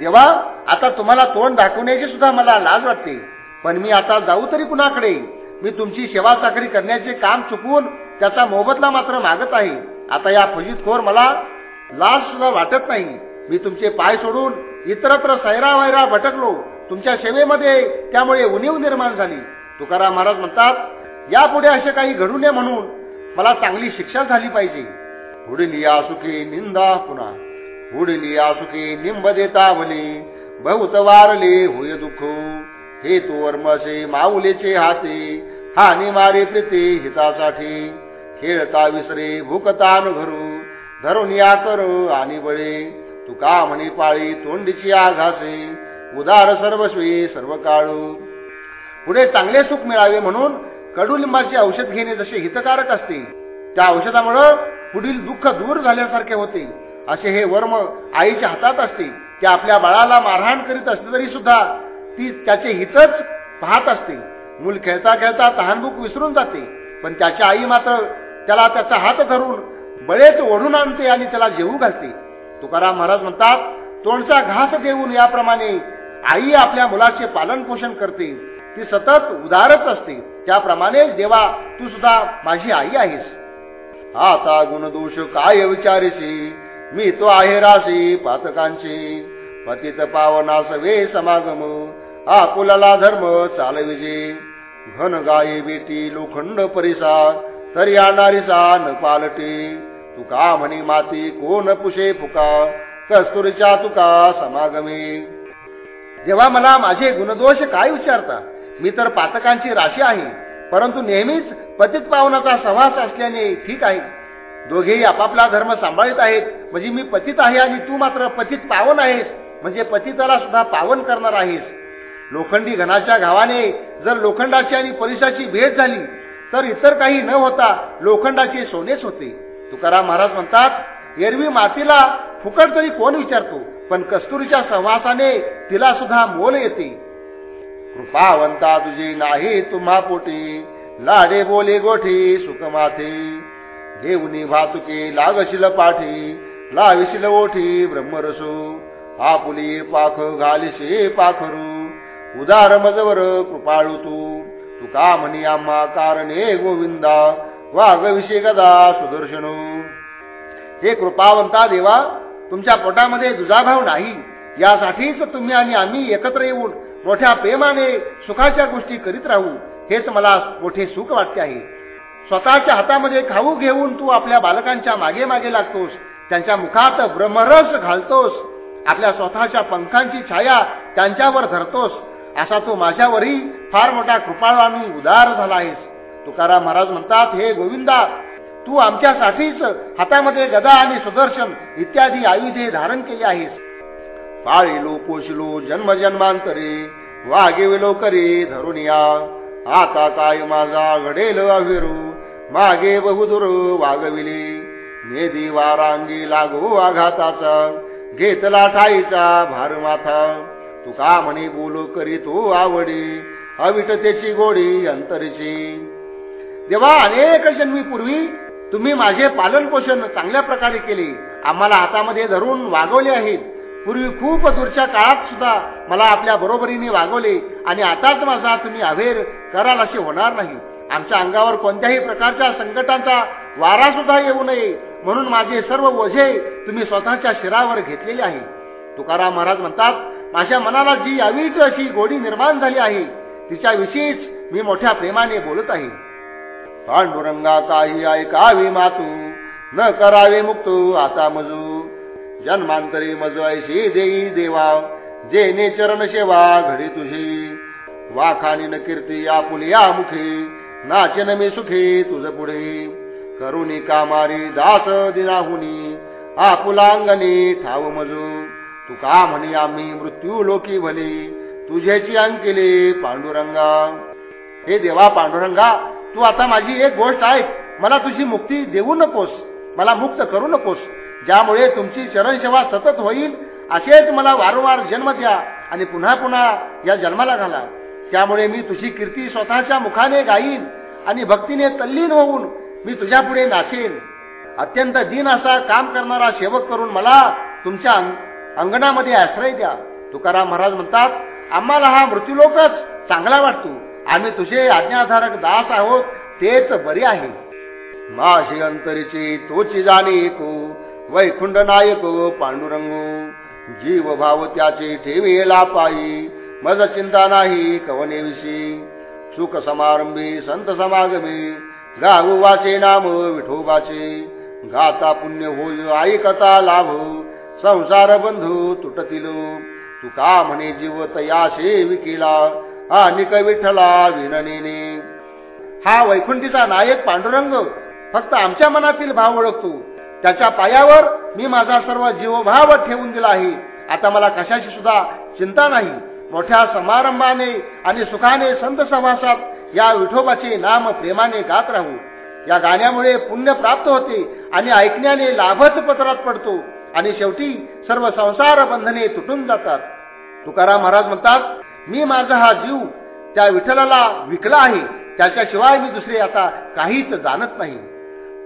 A: देवा आता तुम्हाला तोंड दाखवण्याची सुद्धा मला लाज वाटते. पण मी आता जाऊ तरी कुणाकडे? मी तुमची सेवा चाकरी करण्याचे काम चुकवून त्याचा मोबदला मात्र मागत आहे. आता या फजितखोर मला लाज सुद्धा वाटत नाही. मी तुमचे पाय सोडून इतरत्र सैरा वैरा भटकलो. तुमच्या सेवेमध्ये त्यामुळे उणीव निर्माण झाली. तुकाराम महाराज म्हणतात यापुढे असे काही घडू नये म्हणून मला चांगली शिक्षा झाली पाहिजे. पुढील या सुखी निंदा पुन्हा. पुढील या सुखी निंब देतावली बहुत वारले होय दुःख. हे तो वर्मसे माऊलेचे हाते. हानी मारे प्रीती हितासाठी. खेळता विसरे भूकतान घरू. धरून या करू आणि बळे. तुका म्हणी पाळी तोंडीची आघासे. उदार सर्वस्वी सर्व काळू पुढे चांगले सुख मिळावे म्हणून कडुलिंबाचे औषध घेणे जसे हितकारक असते त्या औषधामुळं पुढील दुःख दूर झाल्यासारखे होते. असे हे वर्म आईच्या हातात असते ते आपल्या बाळाला मारहाण करीत असले तरी सुद्धा ती त्याचे हितच पाहत असते. मूल खेळता खेळता तहानभूक विसरून जाते पण त्याच्या आई मात्र त्याला त्याचा हात धरून बळेच ओढून आणते आणि त्याला जेवू घालते. तुकाराम महाराज म्हणतात तोंडचा घास देऊन याप्रमाणे आई आपल्या मुलाचे पालन पोषण करते. ती सतत उदारच असते. त्याप्रमाणे देवा तू सुद्धा माझी आई आहेस. आता गुणदोष काय विचारिशी मी तो आहे राशी पातकांची. पतित पावनास वे समागम आकुलाला धर्म चालविजे. घन गाये बेटी लोखंड परिसा तरी आणणारीसा न पालटे. तुका म्हणी माती कोण पुशे फुका? कस्तुरीच्या तुका समागमे. जेव्हा मला माझे गुणदोष काय विचारता? मी तर पातकांची राशी आहे परंतु नेहमीच पतित पावनाचा सहवास असल्याने ठीक आहे. दोघेही आपापला धर्म सांभाळत आहेत म्हणजे मी पतित आहे आणि तू मात्र पतित पावन आहेस म्हणजे पतिताला सुद्धा पावन करणार आहेस. लोखंडी घनाच्या घावाने जर लोखंडाची आणि परिसाची भेट झाली तर इतर काही न होता लोखंडाचे सोनेच होते. तुकाराम महाराज म्हणतात एरवी मातीला फुकट तरी कोण विचारतो पण कस्तुरीच्या सहवासाने तिला सुद्धा मोल येते. कृपावंता तुझी नाही तुम्हा पोटी लाडे बोले गोठी सुखमाथे घेऊनी भातुके लागशील पाठी लाविशील ओठी ब्रह्मरसू. आपुली पाख घालिशे पाखरू उदार मजवर कृपाळू तू. तुका म्हणी आम्हा कारणे गोविंदा. वाघविषय गदा सुदर्शनू. हे कृपावंता देवा तुमच्या पोटामध्ये दुजाभाव नाही. यासाठीच तुम्ही आणि आम्ही एकत्र येऊन मोठ्या प्रेमाने सुखाच्या गोष्टी करीत राहू. हेच मला मोठे सुख वाटते आहे. स्वतःच्या हातामध्ये खाऊ घेऊन तू आपल्या बालकांच्या मागे मागे लागतोस. त्यांच्या मुखात ब्रह्मरस घालतोस. आपल्या स्वतःच्या पंखांची छाया त्यांच्यावर धरतोस. असा तू माझ्यावरही फार मोठा कृपाळू आणि उदार झाला आहेस. तुकाराम महाराज म्हणतात हे गोविंदा तू आमच्यासाठीच हातामध्ये गदा आणि सुदर्शन इत्यादी आयुधे धारण केली आहेस. पाळिलो पोशिलो जन्म जन्मांतरे वागेविलो करे धरून या आता काय माझा घडेल अविरू मागे बहुदूर वागविले. नेदी वारांगी लागो आघाताचा घेतला ठाईचा भार माथा तू का म्हणे बोलू करी तू आवडी अविटतेची गोडी अंतरची. देवा अनेक जन्मी पूर्वी तुम्ही माझे पालन पोषण चांगल्या प्रकारे केले आम्हाला हातामध्ये धरून वागवले आहेत. पूर्वी खूप दूरच्या काळात सुद्धा मला आपल्या बरोबरीने वागवले आणि आताच माझा तुम्ही अभेर कराल असे होणार नाही. आमच्या अंगावर कोणत्याही प्रकारच्या संकटांचा वारा सुद्धा येऊ नये म्हणून माझे सर्व ओझे तुम्ही स्वतःच्या शिरावर घेतलेले आहे. तुकाराम महाराज म्हणतात माझ्या मनाला जी यावीच अशी गोडी निर्माण झाली आहे तिच्याविषयीच मी मोठ्या प्रेमाने बोलत आहे. पांडुरंगा काही ऐकावे मातू न करावे मुक्त आता मजू. जन्मांतरी मज ऐशी देई देवा जेने चरण सेवा घडी तुझी. वाखानी न कीर्ती आपुलिया मुखी नाचन मी सुखी तुझ पुढे. करुणी कामारी दास दिनाहुनी आपुलांगणी ठाव मजू. तू का म्हणी आम्ही मृत्यू लोकी भले तुझ्याची केले पांडुरंगा. हे देवा पांडुरंगा तू आता माझी एक गोष्ट ऐक. मला तुझी मुक्ती देऊ नकोस. मला मुक्त करू नकोस. ज्यामुळे तुमची चरणसेवा सतत होईल असेच मला वारंवार जन्म द्या आणि पुन्हा पुन्हा या जन्माला घाला. त्यामुळे मी तुझी कीर्ती स्वतःच्या मुखाने गाईन आणि भक्तीने तल्लीन होऊन मी तुझ्या पुढे नाचेन. अत्यंत दिन असा काम करणारा सेवक करून मला तुमच्या अंगणामध्ये आश्रय द्या. तुकाराम महाराज म्हणतात आम्हाला हा मृत्यूलोकच चांगला वाटतो. आम्ही तुझे आज्ञाधारक दास आहोत तेच बरे आहे. माझी अंतरीची तोची जाणी को वैकुंड नायक पांडुरंग जीव भाव त्याचे ठेवेला पायी मज चिंता नाही कवनेविषयी सुख समारंभी संत समागमी गाऊ वाचे नाम विठोबाचे गाता पुण्य होय ऐकता लाभ संसार बंधू तुटतील. तुका म्हणे जीव तयाशे विकिला निक विठ्ठला विननीने हा वैकुंठीचा नायक पांडुरंग फक्त आमच्या मनातील भाव ओळखतो. त्याच्या पायावर मी माझा सर्व जीवभाव ठेवून दिला आहे. आता मला कशाची सुद्धा चिंता नाही. मोठ्या समारंभाने आणि सुखाने संत सहवासात या विठोबाचे नाम प्रेमाने गात राहू. या गाण्यामुळे पुण्य प्राप्त होते आणि ऐकण्याने लाभच पत्रात पडतो. आणि शेवटी सर्व संसार बंधने तुटून जातात. तुकाराम महाराज म्हणतात मी माझा हा जीव त्या विठ्ठलाला विकला आहे. त्याच्याशिवाय मी दुसरे आता काहीच जाणत नाही.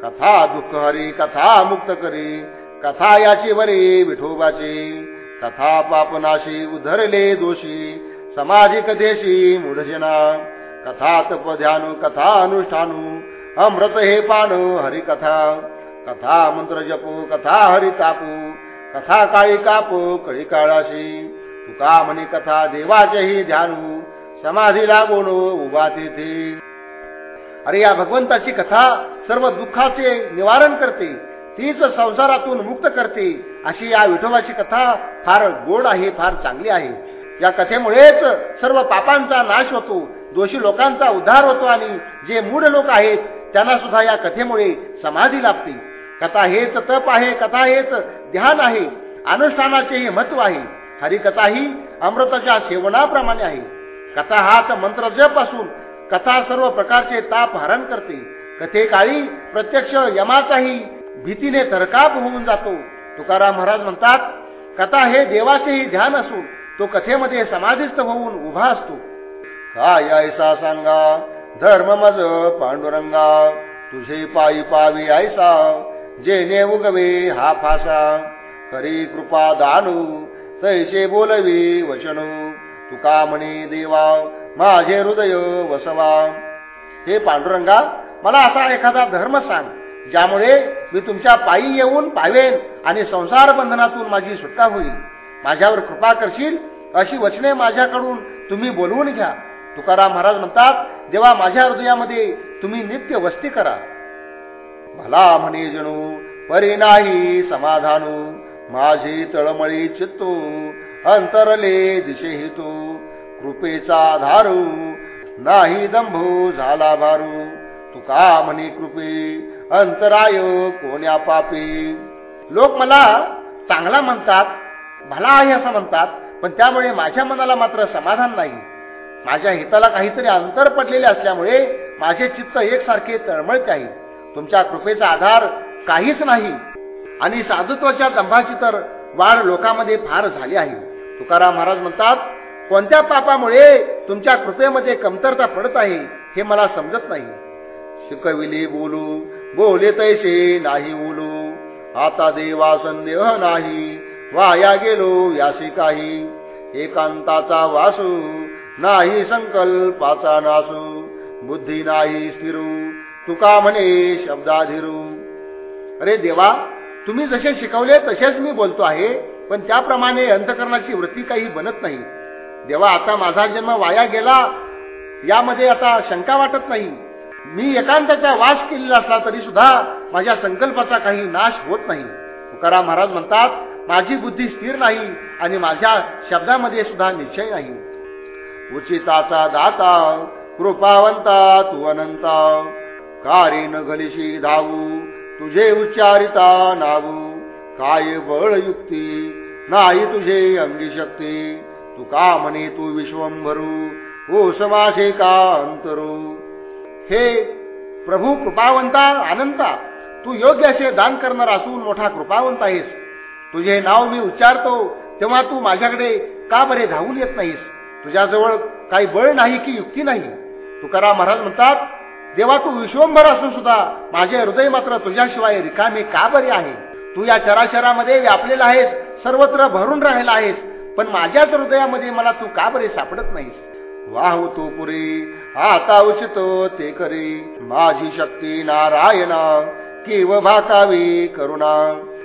A: कथा दुःख हरी कथा मुक्त करी. कथा याची वरे विठोबाची. कथा पापनाशी उधरले दोषी. समाजिक देशी मूढजना. कथा तप ध्यानु कथा अनुष्ठानू. अमृत हे पान हरिकथा. कथा मंत्र जपू कथा हरी तापू कथा काळी कापू कळी काळाशी. तुका म्हणी कथा देवाचेही ध्यानू समाधी लागून उभा तेथे. अरे या भगवंताची कथा सर्व दुःखाचे निवारण करते तीच संसारातून मुक्त करते अशी या विठोबाची कथा फार गोड आहे फार चांगली आहे. या कथेमुळेच सर्व पापांचा नाश होतो दोषी लोकांचा उद्धार होतो आणि जे मूढ लोक आहेत त्यांना सुद्धा या कथेमुळे समाधी लाभते. कथा हेच तप आहे कथा हेच ध्यान आहे. अनुष्ठानाचे हे महत्त्व आहे. हरिकथा ही अमृताच्या सेवनाप्रमाणे आहे. कथा हाच मंत्र जप असून कथा सर्व प्रकारचे ताप हरण करते. कथेकाळी प्रत्यक्ष यमाचाही भीतीने तरकाप होऊन जातो. तुकाराम महाराज म्हणतात कथा हे देवाचेही ध्यान असून तो कथेमध्ये समाधिस्थ होऊन उभा असतो. काय ऐसा सांगा? धर्म मज पांडुरंगा तुझे पायी पावी ऐसा जेने उगवे हा फासा. खरी कृपा दानू. तैसे बोलवी वचनू. तुका म्हणे देवा माझे हृदय वसवा. हे पांडुरंगा मला असा एखादा धर्म सांग ज्यामुळे मी तुमच्या पायी येऊन पावेन आणि संसार बंधनातून माझी सुटका होईल. माझ्यावर कृपा करशील अशी वचने माझ्याकडून तुम्ही बोलवून घ्या. तुकाराम महाराज म्हणतात जेव्हा माझ्या हृदयामध्ये तुम्ही नित्य वस्ती करा. भला म्हणे जणू परी नाही समाधानू माझी तळमळी चित्तू अंतरले दिशेही तू कृपेचा धारू नाही दंभू झाला भारू. तुका म्हणे कृपे अंतराय कोण्या पापी? लोक मला चांगला म्हणतात भला आहे असं म्हणतात पण त्यामुळे माझ्या मनाला मात्र समाधान नाही. माझ्या हिताला काहीतरी अंतर पडलेले असल्यामुळे माझे चित्त एकसारखे तळमळते आहे. तुमच्या कृपेचा आधार काहीच नाही. आणि साधुत्वाच्या दंभाची तर वाढ लोकांमध्ये फार झाली आहे. तुकाराम महाराज म्हणतात कोणत्या पापामुळे तुमच्या कृपेमध्ये कमतरता पडत आहे हे मला समजत नाही. शिकविले बोलू बोले तैसे नाही बोलू आता देवा संदेह नाही वाया गेलो यासी काही. एकांताचा वासू नाही संकल्पाचा नासू. बुद्धी नाही स्थिरू तुका म्हणे शब्दाधिरू अरे देवा तुम्ही जसे शिकवले तसेच मी बोलतो आहे पण त्याप्रमाणे अंतकरणाची वृत्ती काही बनत नाही. देवा आता माझा जन्म वाया गेला यामध्ये आता शंका वाटत नाही. मी एकांताचा वास केलेला असला तरी सुद्धा माझ्या संकल्पाचा काही नाश होत नाही. तुकाराम महाराज म्हणतात माझी बुद्धी स्थिर नाही आणि माझ्या शब्दामध्ये सुद्धा निश्चय नाही. उचिताचा दाता कृपावंता तू अनंता. कारे न घलिशी धावू तुझे उच्चारिता नावू. काय बळ युक्ती नाही तुझे अंगी शक्ती तू का म्हणे तू विश्वंभरू? हो समाशे का अंतरू? हे प्रभू कृपावंता अनंता तू योग्य असे दान करणार असून मोठा कृपावंत आहेस. तुझे नाव मी उच्चारतो तेव्हा तू माझ्याकडे का बरे धावून येत नाहीस? तुझ्याजवळ काही बळ नाही की युक्ती नाही? तुकारा महाराज म्हणतात देवा तू विश्वंभर असून सुद्धा माझे हृदय मात्र तुझ्याशिवाय रिकामे का बरे आहे? तू या चराचरामध्ये व्यापलेला आहेस सर्वत्र भरून राहिला आहेस पण माझ्याच हृदयामध्ये मला तू का बरे सापडत नाहीस? वाहू हो तू पुरी आता उचित ते करी. माझी शक्ती नारायणा केव भाकावी करुणा.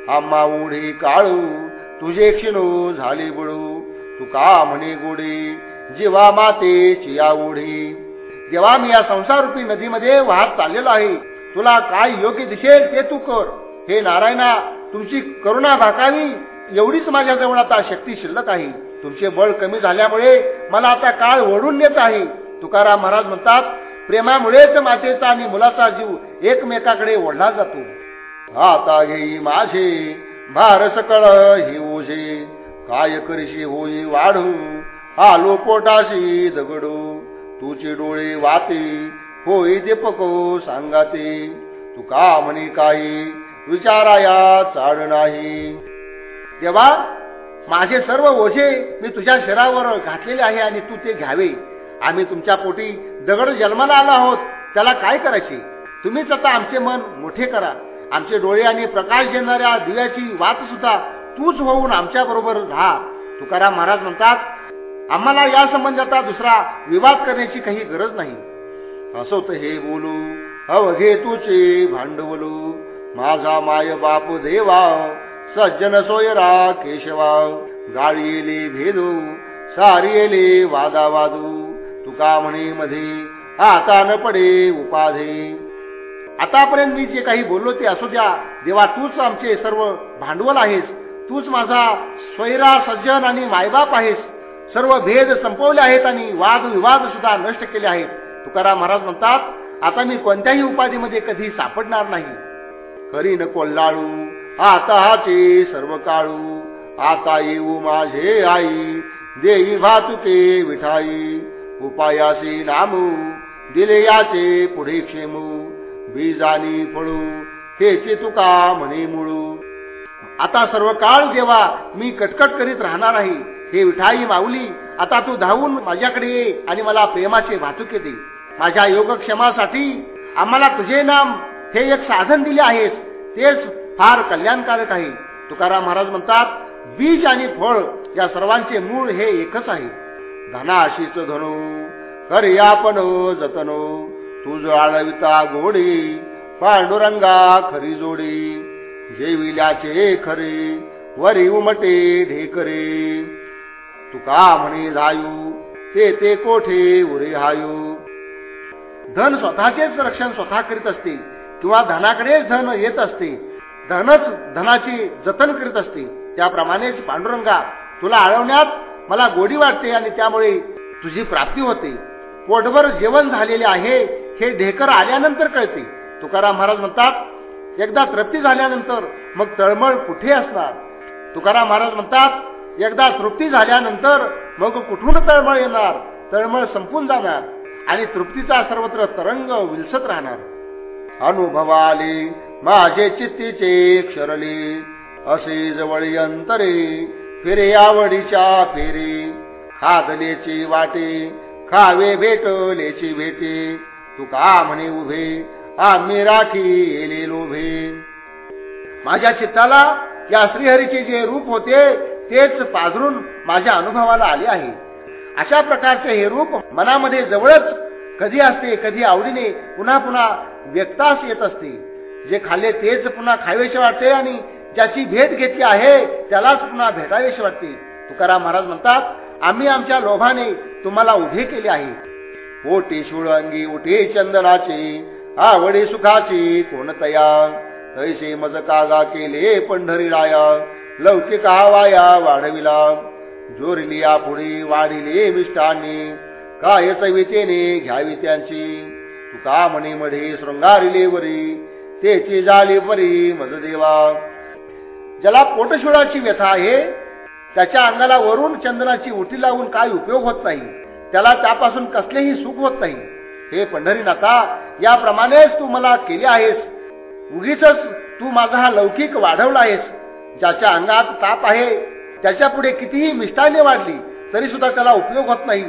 A: आम्हा उडी काळू तुझे क्षिणू झाली बुळू. तू का म्हणे गोडी जीवा मातेची या उढी जेव्हा मी या संसारूपी नदीमध्ये वाहत चाललेलो आहे तुला काय योग्य दिसेल ते तू कर. हे नारायणा तुमची करुणा भाकावी एवढीच माझ्याजवळ आता शक्ती शिल्लक आहे. तुमचे बळ कमी झाल्यामुळे मला आता काळ ओढून नेत आहे. तुकाराम महाराज म्हणतात प्रेमामुळेच मातेचा आणि मुलाचा जीव एकमेकाकडे ओढला जातो. आता घेई माझे भार सकळ हि ओझे काय करशी होई वाढू? आलो पोटाशी दगडू तुचे डोळे वाते होय ते सांगाते. तू का म्हणे काही विचाराया चाड नाही. तेव्हा माझे सर्व ओझे मी तुझ्या शरीरावर घातलेले आहे आणि तू ते घ्यावे. आम्ही तुमच्या पोटी दगड जन्माला आलो आहोत. त्याला काय करायचे? तुम्हीच आता आमचे मन मोठे करा. आमचे डोळे आणि प्रकाश देणाऱ्या दिव्याची वात सुद्धा तूच होऊन आमच्या बरोबर राहा. तुकाराम महाराज म्हणतात आम्हाला या संबंधाचा दुसरा विवाद करण्याची काही गरज नाही. असो तर हे बोलू अवघे तुचे भांडवलू माझा माय बाप देवा सज्जन सोयरा केशवा गाळीले भेदू सारियेले वादा वादू तुका म्हणे मध्ये आता न पडे उपाधे. आतापर्यंत मी जे काही बोललो ते असू द्या. देवा तूच आमचे सर्व भांडवल आहेस. तूच माझा स्वैरा सज्जन आणि मायबाप आहेस. सर्व भेद संपवले आहेत आणि वादविवाद सुद्धा नष्ट केले आहेत. तुकाराम महाराज म्हणतात आता मी कोणत्याही उपाधीमध्ये कधी सापडणार नाही. करी न कोल्हाळू आता हाचे सर्व काळू आता येऊ माझे आई देई भातुके विठाई. उपायासी नामू दिले याचे पुढे क्षेमू बीजानी फळू हेचे तुका म्हणे मुळू. आता सर्व काळ जेव्हा मी कटकट करीत राहणार आहे हे विठाई माऊली आता तू धावून माझ्याकडे ये आणि मला प्रेमाचे वाहतुके दे. माझ्या योगक्षेमासाठी आम्हाला तुझे नाम हे एक साधन दिले आहेस. तेच फार कल्याणकारक आहे. तुकाराम महाराज म्हणतात बीज आणि फळ या सर्वांचे मूळ हे एकच आहे. धनाशीच धनु कर आपण जतनो. तुझ आळविता गोडी पांडुरंगा खरी जोडी. जेविल्याचे खरे वरी उमटे ढेकरे. तुका म्हणे जायू ते ते कोठे उरे हायू? धन स्वतःचेच रक्षण स्वतः करीत असते किंवा धनाकडेच धन येत असते धनच धनाची जतन करीत असते त्याप्रमाणेच पांडुरंगा तुला आळवण्यात मला गोडी वाटते आणि त्यामुळे तुझी प्राप्ती होते. पोटभर जेवण झालेले आहे हे ढेकर आल्यानंतर कळते. तुकाराम महाराज म्हणतात एकदा तृप्ती झाल्यानंतर मग तळमळ कुठे असणार? तुकाराम महाराज म्हणतात एकदा तृप्ती झाल्यानंतर मग कुठून तळमळ येणार? तळमळ संपून जाणार आणि तृप्तीचा सर्वत्र तरंग विलसत राहणार. अनुभवाली माझे चित्तीचे क्षरले असे जवळी अंतरे फिरे आवडीच्या फेरे. खादलेची वाटे खावे भेटलेची भेटे. तू का म्हणे उभे आम्ही राखी येले लोभे माझ्या चित्ताला या श्रीहरीचे जे रूप होते तेच पाझरून माझ्या अनुभवाला आले आहे. अशा प्रकारचे हे रूप मनामध्ये जवळच कधी असते कधी आवडीने पुन्हा पुन्हा व्यक्तास येत असते. जे खाल्ले तेच पुन्हा खावेसे वाटते आणि ज्याची भेट घेतली आहे त्यालाच पुन्हा भेटावेसे वाटते. तुकाराम महाराज म्हणतात आम्ही आमच्या लोभाने तुम्हाला उभे केले आहे. ओटे शुळंगी ओटे चंदनाचे आवडे सुखाचे कोणतया तैसे मज कागा केले पंढरी राया लौकिक आवाया वाढविला. जोरली पुढे वाढिले मिष्टांनी. काय चवितेने घ्यावी त्यांची. तुका म्हणे मढे शृंगारिले वरी. तेची जाली परी मजदेवा ज्याला पोटशुळाची व्यथा आहे त्याच्या अंगाला वरून चंदनाची उठी लावून काय उपयोग होत नाही? त्याला त्यापासून कसलेही सुख होत नाही. हे पंढरी पंढरीनाथा याप्रमाणेच तू मला केले आहेस. उगीच तू माझा हा लौकिक वाढवला आहेस. ज्याच्या अंगात ताप आहे त्याच्या पुढे कितीही मिष्टाने वाढली तरी सुद्धा त्याला उपयोग होत नाही.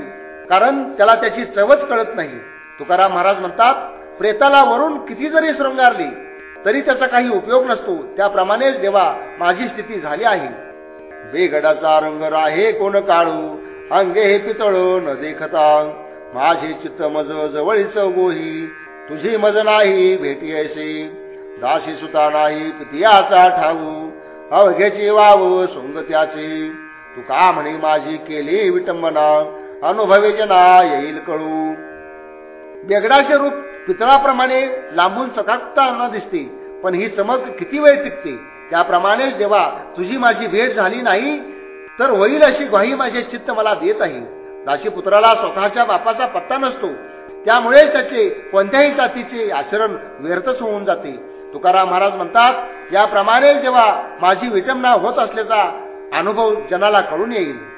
A: कारण त्याला त्याची चवच कळत नाही. तुकाराम महाराज म्हणतात प्रेताला वरून किती जरी शृंगारली तरी त्याचा काही उपयोग नसतो. त्याप्रमाणेच देवा माझी स्थिती झाली आहे. बेगडाचा रंग राहे कोण काढू अंगे हे पितळ न देखता. माझे चित्त मज जवळीच गोही तुझी मज नाही भेटी ऐसे. दाशी सुता नाही पितियाचा ठाऊ. अवघ्याची वाव सोंग त्याचे. तू का म्हणे माझी केली विटंबना? अनुभवे जना येईल कळू. बेगडाचे रूप पितळाप्रमाणे लांबून चकाकताना दिसते पण ही चमक किती वेळ टिकते? त्याप्रमाणेच जेव्हा तुझी माझी भेट झाली नाही तर होईल अशी ग्वाही माझे चित्त मला देत आहे. दाशीपुत्राला स्वतःच्या बापाचा पत्ता नसतो. त्यामुळे त्याचे कोणत्याही जातीचे आचरण व्यर्थच होऊन जाते. तुकाराम महाराज म्हणतात याप्रमाणे जेव्हा माझी विटंबना होत असल्याचा अनुभव जनाला कळून येईल.